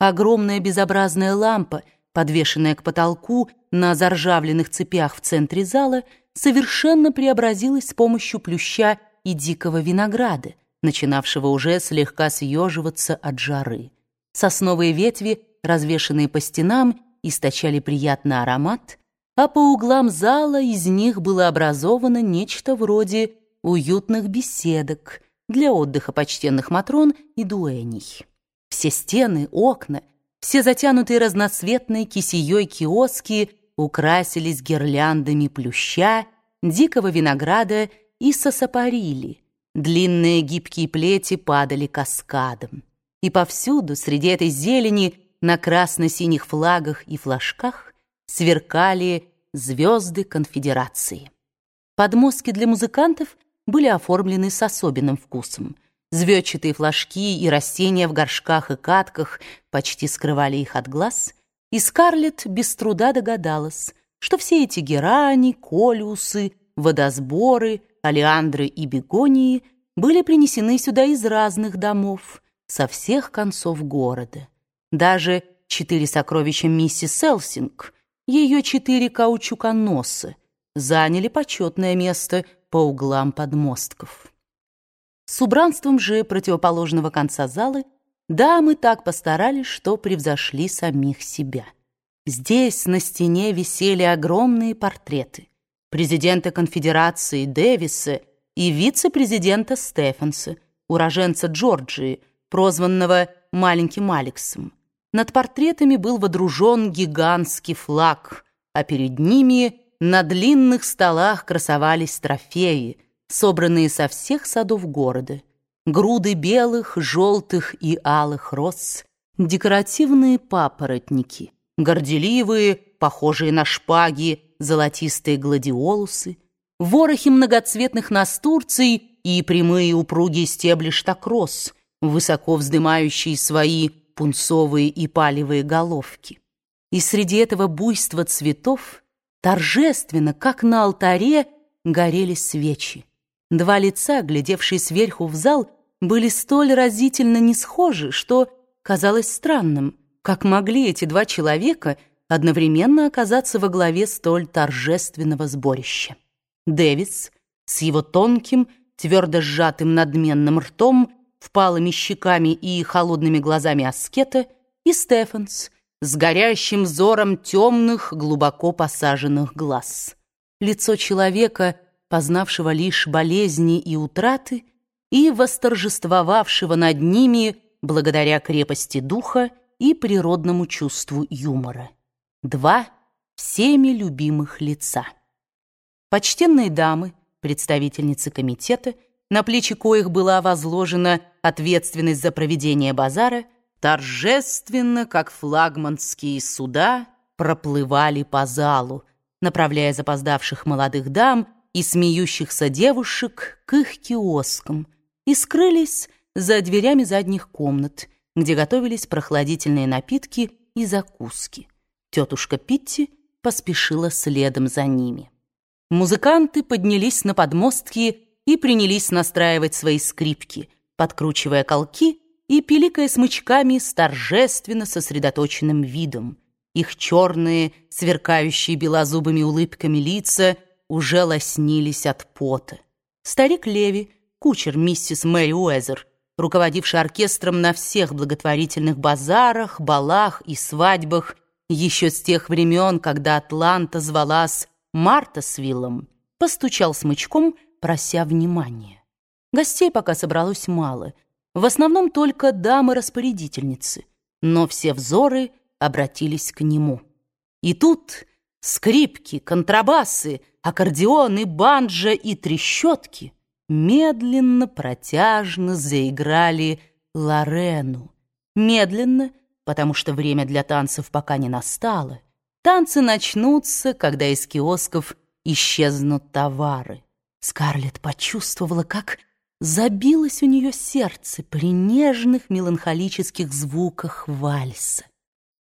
Огромная безобразная лампа, подвешенная к потолку на заржавленных цепях в центре зала, совершенно преобразилась с помощью плюща и дикого винограда, начинавшего уже слегка съеживаться от жары. Сосновые ветви, развешанные по стенам, источали приятный аромат, а по углам зала из них было образовано нечто вроде уютных беседок для отдыха почтенных матрон и дуэней. Все стены, окна, все затянутые разноцветной кисеей киоски украсились гирляндами плюща, дикого винограда и сосапарили. Длинные гибкие плети падали каскадом. И повсюду, среди этой зелени, на красно-синих флагах и флажках, сверкали звезды конфедерации. Подмостки для музыкантов были оформлены с особенным вкусом — Звездчатые флажки и растения в горшках и катках почти скрывали их от глаз, и Скарлетт без труда догадалась, что все эти герани, колиусы, водосборы, алиандры и бегонии были принесены сюда из разных домов, со всех концов города. Даже четыре сокровища миссис Селсинг, ее четыре каучуконоса, заняли почетное место по углам подмостков. С убранством же противоположного конца залы дамы так постарались, что превзошли самих себя. Здесь на стене висели огромные портреты президента конфедерации Дэвиса и вице-президента Стефенса, уроженца Джорджии, прозванного «маленьким Алексом». Над портретами был водружен гигантский флаг, а перед ними на длинных столах красовались трофеи — собранные со всех садов города, груды белых, желтых и алых роз, декоративные папоротники, горделивые, похожие на шпаги, золотистые гладиолусы, ворохи многоцветных настурций и прямые упругие стебли штакроз, высоко вздымающие свои пунцовые и палевые головки. И среди этого буйства цветов торжественно, как на алтаре, горели свечи. Два лица, глядевшие сверху в зал, были столь разительно не схожи, что казалось странным, как могли эти два человека одновременно оказаться во главе столь торжественного сборища. Дэвис с его тонким, твердо сжатым надменным ртом, впалыми щеками и холодными глазами аскета, и Стефанс с горящим взором темных, глубоко посаженных глаз. Лицо человека — познавшего лишь болезни и утраты, и восторжествовавшего над ними благодаря крепости духа и природному чувству юмора. Два всеми любимых лица. Почтенные дамы, представительницы комитета, на плечи коих была возложена ответственность за проведение базара, торжественно, как флагманские суда, проплывали по залу, направляя запоздавших молодых дам и смеющихся девушек к их киоскам и скрылись за дверями задних комнат, где готовились прохладительные напитки и закуски. Тетушка Питти поспешила следом за ними. Музыканты поднялись на подмостки и принялись настраивать свои скрипки, подкручивая колки и пиликая смычками с торжественно сосредоточенным видом. Их черные, сверкающие белозубыми улыбками лица — уже лоснились от пота. Старик Леви, кучер миссис Мэри Уэзер, руководивший оркестром на всех благотворительных базарах, балах и свадьбах, еще с тех времен, когда Атланта звалась Марта с Виллом, постучал смычком, прося внимания. Гостей пока собралось мало, в основном только дамы-распорядительницы, но все взоры обратились к нему. И тут скрипки, контрабасы, аккордеоны, банджо и трещотки медленно, протяжно заиграли Лорену. Медленно, потому что время для танцев пока не настало. Танцы начнутся, когда из киосков исчезнут товары. Скарлетт почувствовала, как забилось у нее сердце при нежных меланхолических звуках вальса.